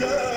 Yeah.